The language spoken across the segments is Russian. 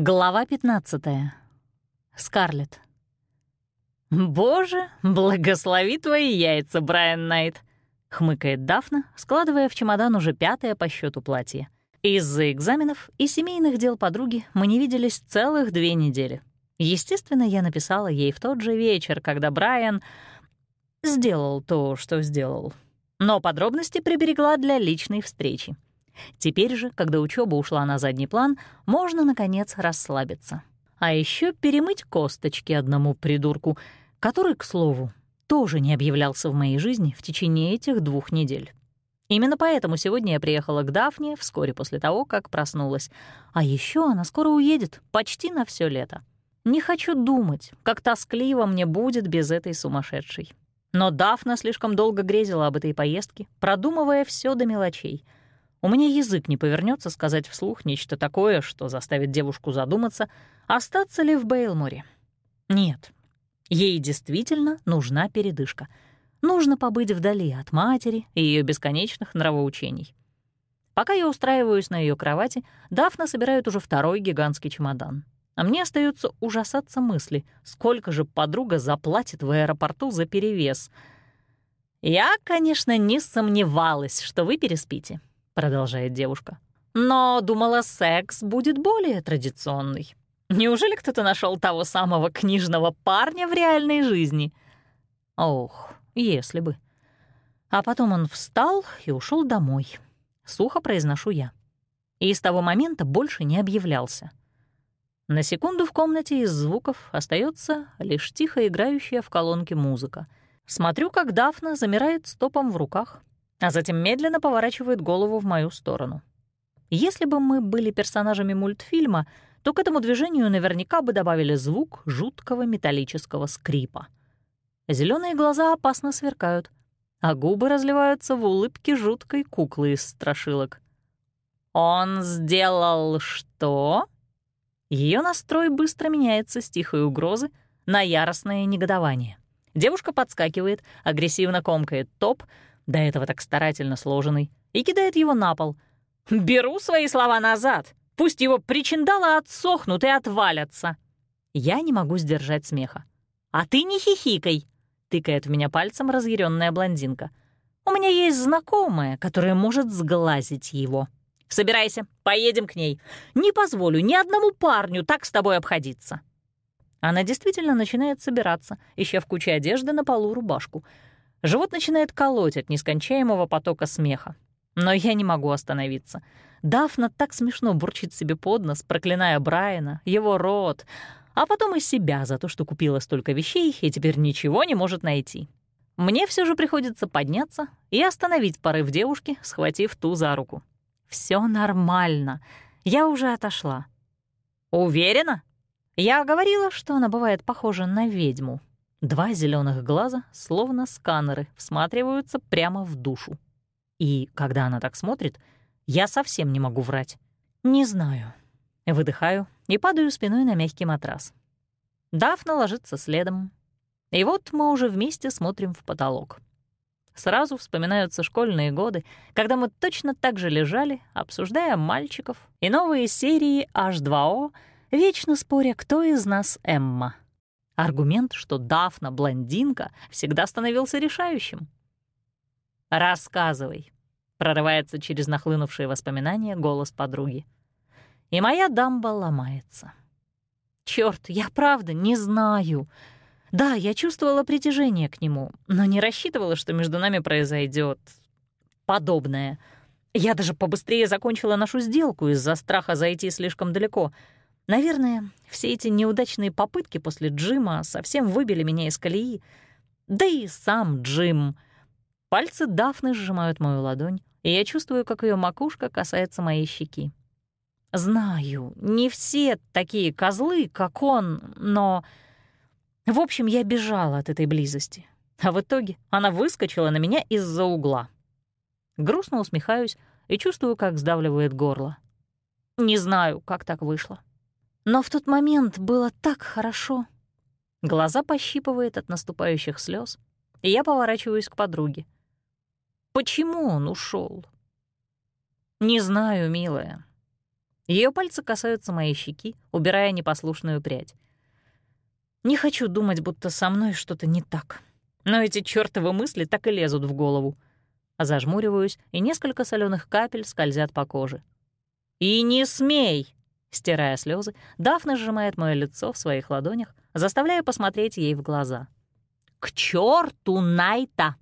Глава 15. Скарлетт. «Боже, благослови твои яйца, Брайан Найт!» — хмыкает Дафна, складывая в чемодан уже пятое по счету платье. Из-за экзаменов и семейных дел подруги мы не виделись целых две недели. Естественно, я написала ей в тот же вечер, когда Брайан сделал то, что сделал. Но подробности приберегла для личной встречи. Теперь же, когда учеба ушла на задний план, можно, наконец, расслабиться. А еще перемыть косточки одному придурку, который, к слову, тоже не объявлялся в моей жизни в течение этих двух недель. Именно поэтому сегодня я приехала к Дафне вскоре после того, как проснулась. А еще она скоро уедет, почти на все лето. Не хочу думать, как тоскливо мне будет без этой сумасшедшей. Но Дафна слишком долго грезила об этой поездке, продумывая все до мелочей — у меня язык не повернется сказать вслух нечто такое, что заставит девушку задуматься, остаться ли в Бейлморе. Нет, ей действительно нужна передышка. Нужно побыть вдали от матери и ее бесконечных нравоучений. Пока я устраиваюсь на ее кровати, Дафна собирает уже второй гигантский чемодан. А мне остается ужасаться мысли, сколько же подруга заплатит в аэропорту за перевес. Я, конечно, не сомневалась, что вы переспите продолжает девушка. Но думала, секс будет более традиционный. Неужели кто-то нашел того самого книжного парня в реальной жизни? Ох, если бы. А потом он встал и ушел домой. Сухо произношу я. И с того момента больше не объявлялся. На секунду в комнате из звуков остается лишь тихо играющая в колонке музыка. Смотрю, как Дафна замирает стопом в руках, а затем медленно поворачивает голову в мою сторону. Если бы мы были персонажами мультфильма, то к этому движению наверняка бы добавили звук жуткого металлического скрипа. Зеленые глаза опасно сверкают, а губы разливаются в улыбке жуткой куклы из страшилок. «Он сделал что?» Ее настрой быстро меняется с тихой угрозы на яростное негодование. Девушка подскакивает, агрессивно комкает топ — до этого так старательно сложенный, и кидает его на пол. «Беру свои слова назад! Пусть его причиндалы отсохнут и отвалятся!» Я не могу сдержать смеха. «А ты не хихикай!» — тыкает в меня пальцем разъяренная блондинка. «У меня есть знакомая, которая может сглазить его. Собирайся, поедем к ней. Не позволю ни одному парню так с тобой обходиться». Она действительно начинает собираться, ища в куче одежды на полу рубашку — Живот начинает колоть от нескончаемого потока смеха. Но я не могу остановиться. Дафна так смешно бурчит себе под нос, проклиная Брайана, его рот, а потом и себя за то, что купила столько вещей и теперь ничего не может найти. Мне все же приходится подняться и остановить порыв девушки, схватив ту за руку. Все нормально. Я уже отошла. Уверена? Я говорила, что она бывает похожа на ведьму. Два зеленых глаза, словно сканеры, всматриваются прямо в душу. И когда она так смотрит, я совсем не могу врать. Не знаю. Выдыхаю и падаю спиной на мягкий матрас. Дафна ложится следом. И вот мы уже вместе смотрим в потолок. Сразу вспоминаются школьные годы, когда мы точно так же лежали, обсуждая мальчиков и новые серии H2O, вечно споря, кто из нас Эмма. Аргумент, что Дафна — блондинка, всегда становился решающим. «Рассказывай», — прорывается через нахлынувшие воспоминания голос подруги. И моя дамба ломается. Черт, я правда не знаю. Да, я чувствовала притяжение к нему, но не рассчитывала, что между нами произойдет подобное. Я даже побыстрее закончила нашу сделку из-за страха зайти слишком далеко — Наверное, все эти неудачные попытки после Джима совсем выбили меня из колеи. Да и сам Джим. Пальцы Дафны сжимают мою ладонь, и я чувствую, как ее макушка касается моей щеки. Знаю, не все такие козлы, как он, но... В общем, я бежала от этой близости. А в итоге она выскочила на меня из-за угла. Грустно усмехаюсь и чувствую, как сдавливает горло. Не знаю, как так вышло. Но в тот момент было так хорошо. Глаза пощипывает от наступающих слез, и я поворачиваюсь к подруге. Почему он ушел? Не знаю, милая. Ее пальцы касаются моей щеки, убирая непослушную прядь. Не хочу думать, будто со мной что-то не так. Но эти чёртовы мысли так и лезут в голову. Зажмуриваюсь, и несколько соленых капель скользят по коже. «И не смей!» Стирая слезы, Дафна сжимает мое лицо в своих ладонях, заставляя посмотреть ей в глаза. «К черту Найта!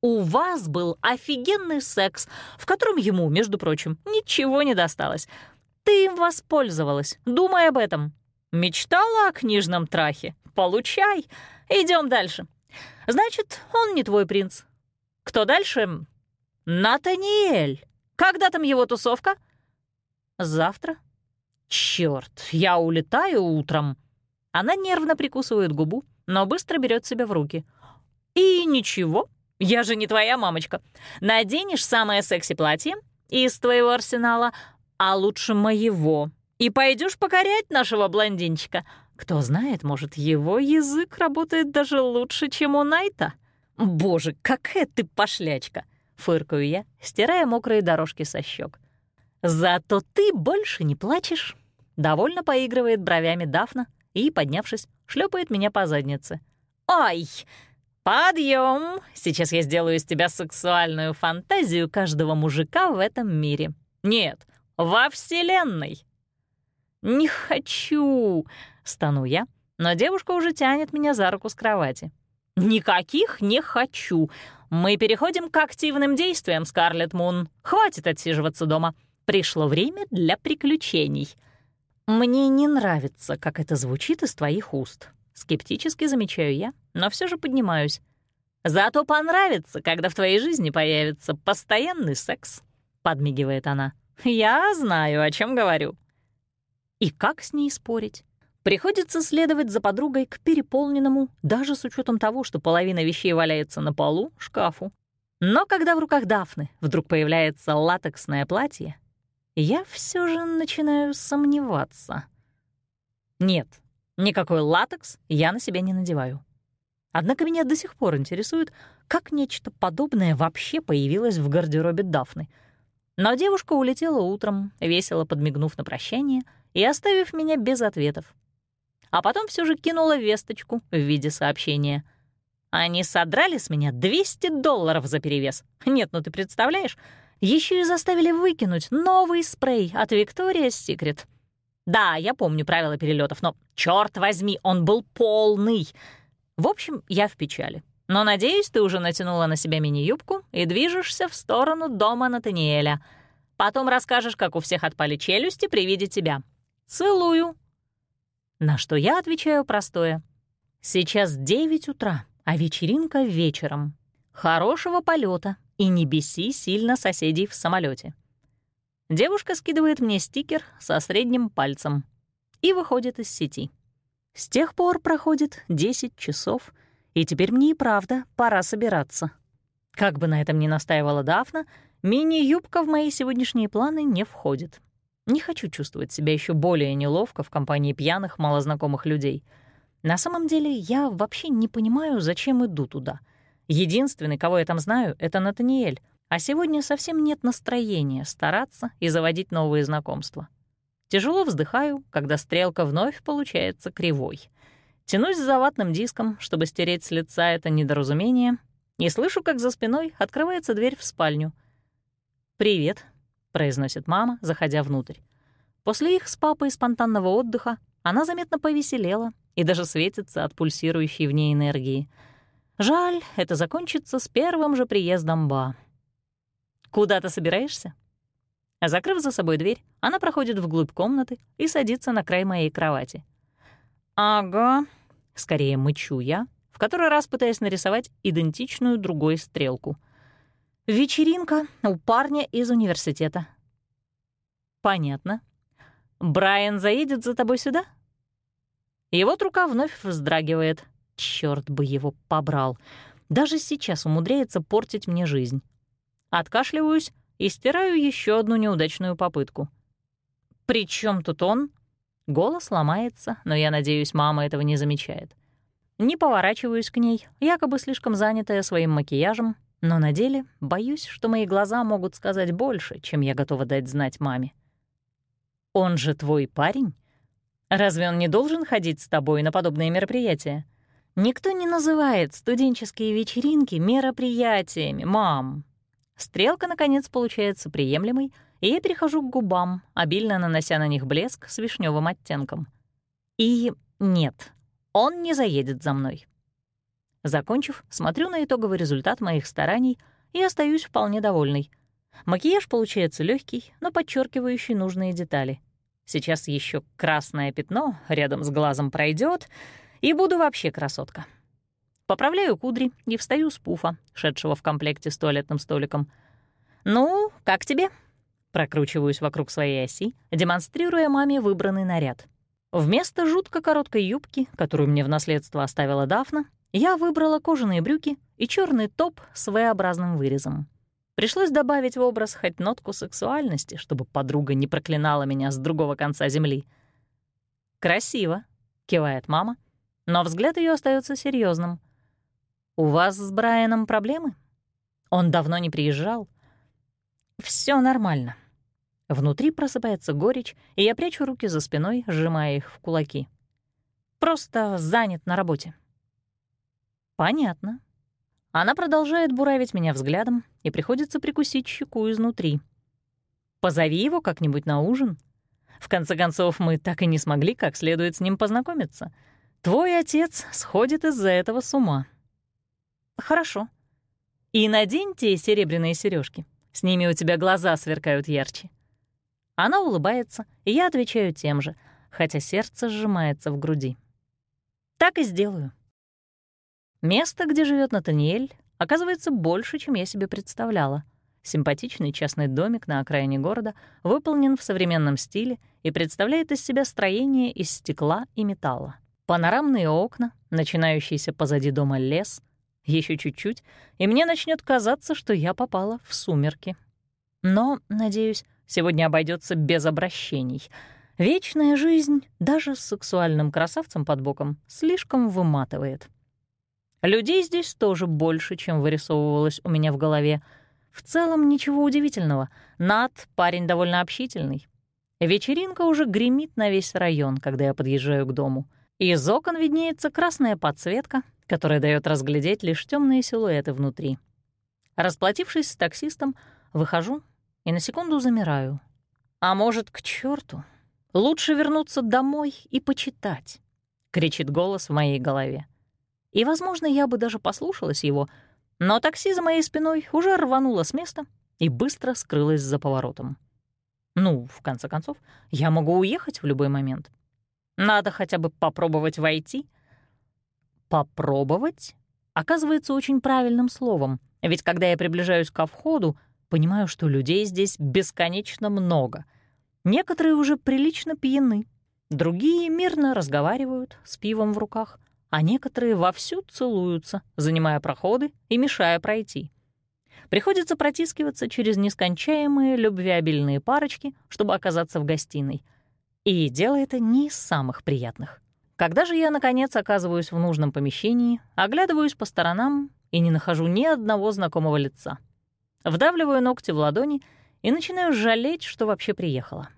У вас был офигенный секс, в котором ему, между прочим, ничего не досталось. Ты им воспользовалась, думай об этом. Мечтала о книжном трахе? Получай. Идем дальше. Значит, он не твой принц. Кто дальше? Натаниэль. Когда там его тусовка? Завтра. Черт, я улетаю утром. Она нервно прикусывает губу, но быстро берет себя в руки. И ничего, я же не твоя мамочка. Наденешь самое секси-платье из твоего арсенала, а лучше моего, и пойдешь покорять нашего блондинчика. Кто знает, может, его язык работает даже лучше, чем у Найта. Боже, какая ты пошлячка! Фыркаю я, стирая мокрые дорожки со щек. Зато ты больше не плачешь. Довольно поигрывает бровями Дафна и, поднявшись, шлепает меня по заднице. «Ай! Подъем! Сейчас я сделаю из тебя сексуальную фантазию каждого мужика в этом мире. Нет, во Вселенной!» «Не хочу!» — стану я, но девушка уже тянет меня за руку с кровати. «Никаких не хочу! Мы переходим к активным действиям, Скарлетт Мун. Хватит отсиживаться дома. Пришло время для приключений». «Мне не нравится, как это звучит из твоих уст», — скептически замечаю я, но все же поднимаюсь. «Зато понравится, когда в твоей жизни появится постоянный секс», — подмигивает она. «Я знаю, о чем говорю». И как с ней спорить? Приходится следовать за подругой к переполненному, даже с учетом того, что половина вещей валяется на полу, шкафу. Но когда в руках Дафны вдруг появляется латексное платье, я все же начинаю сомневаться. Нет, никакой латекс я на себя не надеваю. Однако меня до сих пор интересует, как нечто подобное вообще появилось в гардеробе Дафны. Но девушка улетела утром, весело подмигнув на прощание и оставив меня без ответов. А потом все же кинула весточку в виде сообщения. Они содрали с меня 200 долларов за перевес. Нет, ну ты представляешь, еще и заставили выкинуть новый спрей от Victoria's Secret. Да, я помню правила перелетов, но, черт возьми, он был полный. В общем, я в печали. Но, надеюсь, ты уже натянула на себя мини-юбку и движешься в сторону дома Натаниэля. Потом расскажешь, как у всех отпали челюсти при виде тебя. Целую. На что я отвечаю простое. Сейчас 9 утра, а вечеринка вечером. Хорошего полета и не беси сильно соседей в самолете. Девушка скидывает мне стикер со средним пальцем и выходит из сети. С тех пор проходит 10 часов, и теперь мне и правда пора собираться. Как бы на этом ни настаивала Дафна, мини-юбка в мои сегодняшние планы не входит. Не хочу чувствовать себя еще более неловко в компании пьяных, малознакомых людей. На самом деле я вообще не понимаю, зачем иду туда — Единственный, кого я там знаю, — это Натаниэль, а сегодня совсем нет настроения стараться и заводить новые знакомства. Тяжело вздыхаю, когда стрелка вновь получается кривой. Тянусь за ватным диском, чтобы стереть с лица это недоразумение, и слышу, как за спиной открывается дверь в спальню. «Привет», — произносит мама, заходя внутрь. После их с папой спонтанного отдыха она заметно повеселела и даже светится от пульсирующей в ней энергии — Жаль, это закончится с первым же приездом Ба. «Куда ты собираешься?» Закрыв за собой дверь, она проходит вглубь комнаты и садится на край моей кровати. «Ага», — скорее мычу я, в который раз пытаясь нарисовать идентичную другой стрелку. «Вечеринка у парня из университета». «Понятно. Брайан заедет за тобой сюда?» И вот рука вновь вздрагивает. Черт бы его побрал. Даже сейчас умудряется портить мне жизнь. Откашливаюсь и стираю еще одну неудачную попытку. «При чем тут он?» Голос ломается, но я надеюсь, мама этого не замечает. Не поворачиваюсь к ней, якобы слишком занятая своим макияжем, но на деле боюсь, что мои глаза могут сказать больше, чем я готова дать знать маме. Он же твой парень. Разве он не должен ходить с тобой на подобные мероприятия? Никто не называет студенческие вечеринки мероприятиями, мам. Стрелка, наконец, получается приемлемой, и я перехожу к губам, обильно нанося на них блеск с вишневым оттенком. И нет, он не заедет за мной. Закончив, смотрю на итоговый результат моих стараний и остаюсь вполне довольной. Макияж получается легкий, но подчеркивающий нужные детали. Сейчас еще красное пятно рядом с глазом пройдет, и буду вообще красотка. Поправляю кудри и встаю с пуфа, шедшего в комплекте с туалетным столиком. «Ну, как тебе?» Прокручиваюсь вокруг своей оси, демонстрируя маме выбранный наряд. Вместо жутко короткой юбки, которую мне в наследство оставила Дафна, я выбрала кожаные брюки и черный топ с V-образным вырезом. Пришлось добавить в образ хоть нотку сексуальности, чтобы подруга не проклинала меня с другого конца земли. «Красиво», — кивает мама, но взгляд ее остается серьезным. «У вас с Брайаном проблемы? Он давно не приезжал?» Все нормально». Внутри просыпается горечь, и я прячу руки за спиной, сжимая их в кулаки. «Просто занят на работе». «Понятно». Она продолжает буравить меня взглядом, и приходится прикусить щеку изнутри. «Позови его как-нибудь на ужин. В конце концов, мы так и не смогли как следует с ним познакомиться. Твой отец сходит из-за этого с ума». «Хорошо. И наденьте серебряные сережки. С ними у тебя глаза сверкают ярче». Она улыбается, и я отвечаю тем же, хотя сердце сжимается в груди. «Так и сделаю». Место, где живет Натаниэль, оказывается больше, чем я себе представляла. Симпатичный частный домик на окраине города выполнен в современном стиле и представляет из себя строение из стекла и металла. Панорамные окна, начинающийся позади дома лес, еще чуть-чуть, и мне начнет казаться, что я попала в сумерки. Но, надеюсь, сегодня обойдется без обращений. Вечная жизнь, даже с сексуальным красавцем под боком, слишком выматывает. Людей здесь тоже больше, чем вырисовывалось у меня в голове. В целом ничего удивительного. Над парень довольно общительный. Вечеринка уже гремит на весь район, когда я подъезжаю к дому. Из окон виднеется красная подсветка, которая дает разглядеть лишь темные силуэты внутри. Расплатившись с таксистом, выхожу и на секунду замираю. А может, к черту? Лучше вернуться домой и почитать, кричит голос в моей голове. И, возможно, я бы даже послушалась его, но такси за моей спиной уже рвануло с места и быстро скрылось за поворотом. Ну, в конце концов, я могу уехать в любой момент. Надо хотя бы попробовать войти. Попробовать оказывается очень правильным словом, ведь когда я приближаюсь ко входу, понимаю, что людей здесь бесконечно много. Некоторые уже прилично пьяны, другие мирно разговаривают с пивом в руках — а некоторые вовсю целуются, занимая проходы и мешая пройти. Приходится протискиваться через нескончаемые любвеобильные парочки, чтобы оказаться в гостиной. И дело это не из самых приятных. Когда же я, наконец, оказываюсь в нужном помещении, оглядываюсь по сторонам и не нахожу ни одного знакомого лица. Вдавливаю ногти в ладони и начинаю жалеть, что вообще приехала.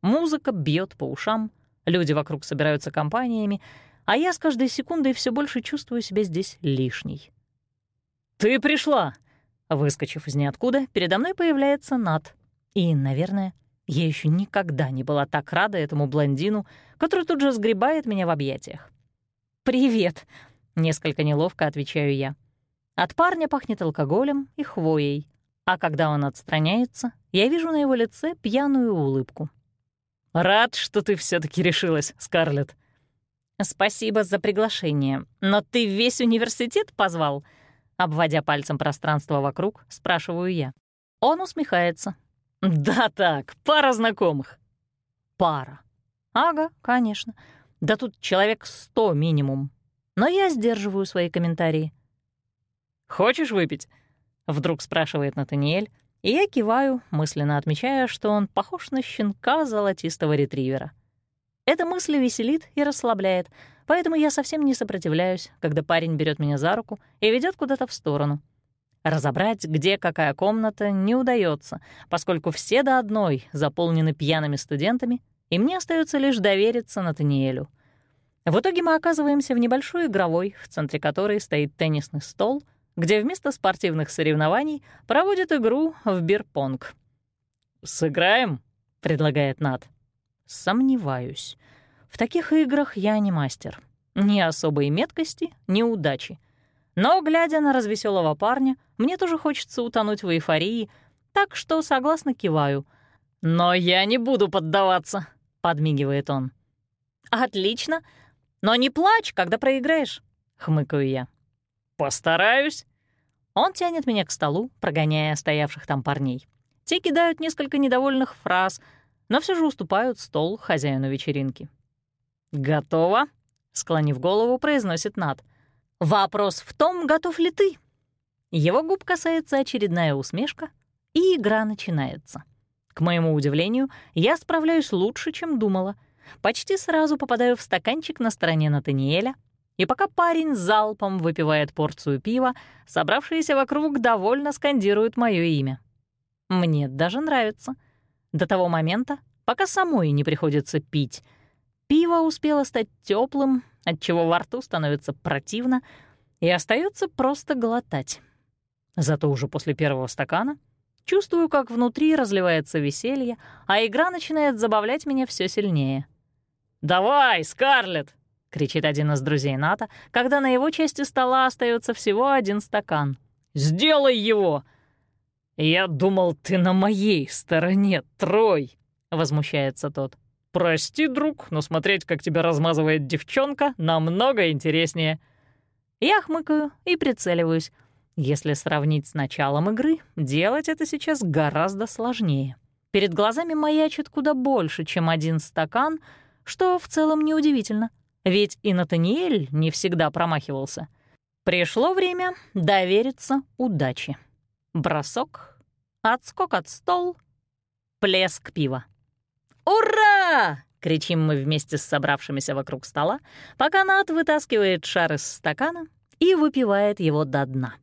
Музыка бьет по ушам, люди вокруг собираются компаниями, а я с каждой секундой все больше чувствую себя здесь лишней. «Ты пришла!» Выскочив из ниоткуда, передо мной появляется Нат. И, наверное, я еще никогда не была так рада этому блондину, который тут же сгребает меня в объятиях. «Привет!» — несколько неловко отвечаю я. От парня пахнет алкоголем и хвоей, а когда он отстраняется, я вижу на его лице пьяную улыбку. «Рад, что ты все таки решилась, Скарлетт», «Спасибо за приглашение. Но ты весь университет позвал?» Обводя пальцем пространство вокруг, спрашиваю я. Он усмехается. «Да так, пара знакомых». «Пара?» «Ага, конечно. Да тут человек сто минимум. Но я сдерживаю свои комментарии». «Хочешь выпить?» — вдруг спрашивает Натаниэль, и я киваю, мысленно отмечая, что он похож на щенка золотистого ретривера. Эта мысль веселит и расслабляет, поэтому я совсем не сопротивляюсь, когда парень берет меня за руку и ведет куда-то в сторону. Разобрать, где какая комната, не удается, поскольку все до одной заполнены пьяными студентами и мне остается лишь довериться Натаниэлю. В итоге мы оказываемся в небольшой игровой, в центре которой стоит теннисный стол, где вместо спортивных соревнований проводят игру в бирпонг. «Сыграем?» — предлагает Нат. Сомневаюсь. В таких играх я не мастер. Ни особой меткости, ни удачи. Но, глядя на развеселого парня, мне тоже хочется утонуть в эйфории, так что согласно киваю. «Но я не буду поддаваться», — подмигивает он. «Отлично. Но не плачь, когда проиграешь», — хмыкаю я. «Постараюсь». Он тянет меня к столу, прогоняя стоявших там парней. Те кидают несколько недовольных фраз, но все же уступают стол хозяину вечеринки. «Готово?» — склонив голову, произносит Над. «Вопрос в том, готов ли ты?» Его губ касается очередная усмешка, и игра начинается. К моему удивлению, я справляюсь лучше, чем думала. Почти сразу попадаю в стаканчик на стороне Натаниэля, и пока парень залпом выпивает порцию пива, собравшиеся вокруг довольно скандируют мое имя. Мне даже нравится. До того момента, пока самой не приходится пить. Пиво успело стать теплым, отчего во рту становится противно, и остается просто глотать. Зато уже после первого стакана чувствую, как внутри разливается веселье, а игра начинает забавлять меня все сильнее. «Давай, Скарлетт!» — кричит один из друзей Ната, когда на его части стола остается всего один стакан. «Сделай его!» «Я думал, ты на моей стороне, Трой!» — возмущается тот. «Прости, друг, но смотреть, как тебя размазывает девчонка, намного интереснее». Я хмыкаю и прицеливаюсь. Если сравнить с началом игры, делать это сейчас гораздо сложнее. Перед глазами маячит куда больше, чем один стакан, что в целом неудивительно, ведь и Натаниэль не всегда промахивался. Пришло время довериться удаче. Бросок, отскок от стол, плеск пива. «Ура!» — кричим мы вместе с собравшимися вокруг стола, пока Нат вытаскивает шар из стакана и выпивает его до дна.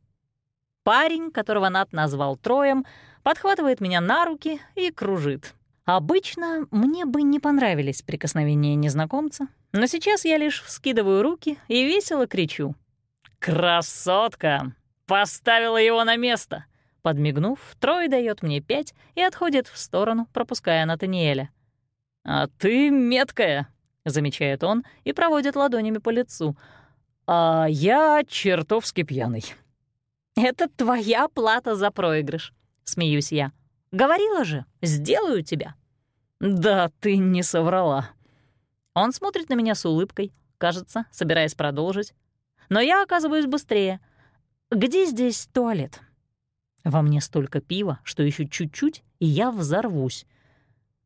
Парень, которого Нат назвал Троем, подхватывает меня на руки и кружит. Обычно мне бы не понравились прикосновения незнакомца, но сейчас я лишь вскидываю руки и весело кричу. «Красотка! Поставила его на место!» Подмигнув, Трой дает мне пять и отходит в сторону, пропуская Натаниэля. «А ты меткая», — замечает он и проводит ладонями по лицу. «А я чертовски пьяный». «Это твоя плата за проигрыш», — смеюсь я. «Говорила же, сделаю тебя». «Да ты не соврала». Он смотрит на меня с улыбкой, кажется, собираясь продолжить. Но я оказываюсь быстрее. «Где здесь туалет?» Во мне столько пива, что еще чуть-чуть, и я взорвусь.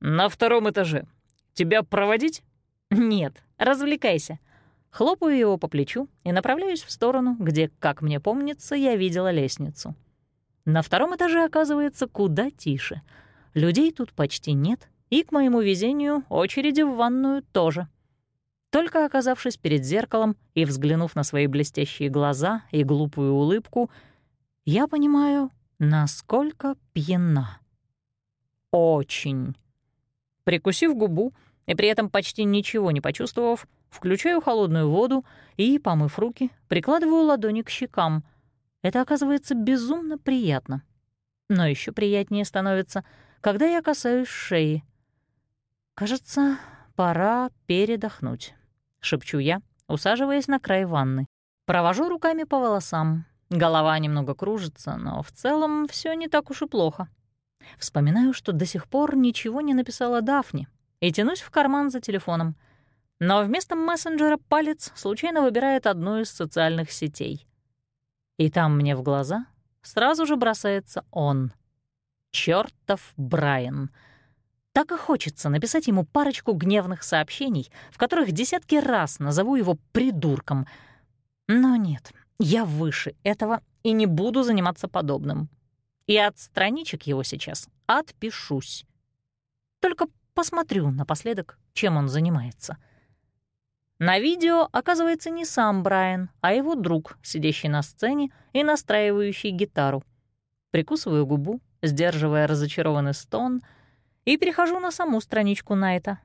«На втором этаже. Тебя проводить?» «Нет, развлекайся». Хлопаю его по плечу и направляюсь в сторону, где, как мне помнится, я видела лестницу. На втором этаже оказывается куда тише. Людей тут почти нет, и, к моему везению, очереди в ванную тоже. Только оказавшись перед зеркалом и взглянув на свои блестящие глаза и глупую улыбку, я понимаю, Насколько пьяна? Очень. Прикусив губу и при этом почти ничего не почувствовав, включаю холодную воду и, помыв руки, прикладываю ладони к щекам. Это оказывается безумно приятно. Но еще приятнее становится, когда я касаюсь шеи. «Кажется, пора передохнуть», — шепчу я, усаживаясь на край ванны. Провожу руками по волосам, Голова немного кружится, но в целом все не так уж и плохо. Вспоминаю, что до сих пор ничего не написала Дафни, и тянусь в карман за телефоном. Но вместо мессенджера палец случайно выбирает одну из социальных сетей. И там мне в глаза сразу же бросается он. Чёртов Брайан. Так и хочется написать ему парочку гневных сообщений, в которых десятки раз назову его придурком. Но нет, я выше этого и не буду заниматься подобным. И от страничек его сейчас отпишусь. Только посмотрю напоследок, чем он занимается. На видео оказывается не сам Брайан, а его друг, сидящий на сцене и настраивающий гитару. Прикусываю губу, сдерживая разочарованный стон, и перехожу на саму страничку Найта.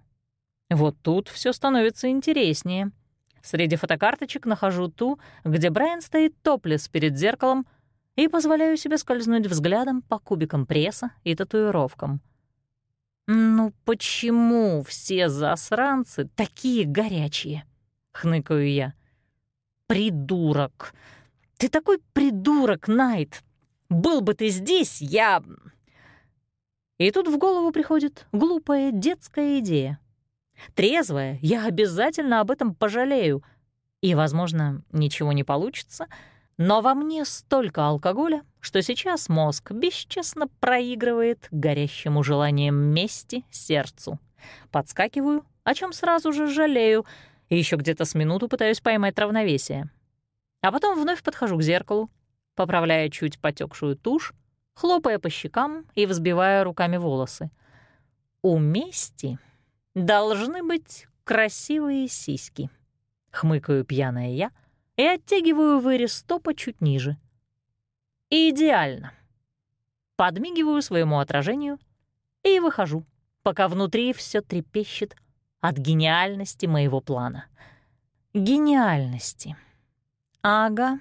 Вот тут все становится интереснее. Среди фотокарточек нахожу ту, где Брайан стоит топлес перед зеркалом и позволяю себе скользнуть взглядом по кубикам пресса и татуировкам. «Ну почему все засранцы такие горячие?» — хныкаю я. «Придурок! Ты такой придурок, Найт! Был бы ты здесь, я...» И тут в голову приходит глупая детская идея. Трезвая, я обязательно об этом пожалею. И, возможно, ничего не получится, но во мне столько алкоголя, что сейчас мозг бесчестно проигрывает горящему желанием мести сердцу. Подскакиваю, о чем сразу же жалею, и еще где-то с минуту пытаюсь поймать равновесие. А потом вновь подхожу к зеркалу, поправляя чуть потекшую тушь, хлопая по щекам и взбивая руками волосы. У мести должны быть красивые сиськи. Хмыкаю пьяная я и оттягиваю вырез топа чуть ниже. Идеально. Подмигиваю своему отражению и выхожу, пока внутри все трепещет от гениальности моего плана. Гениальности. Ага,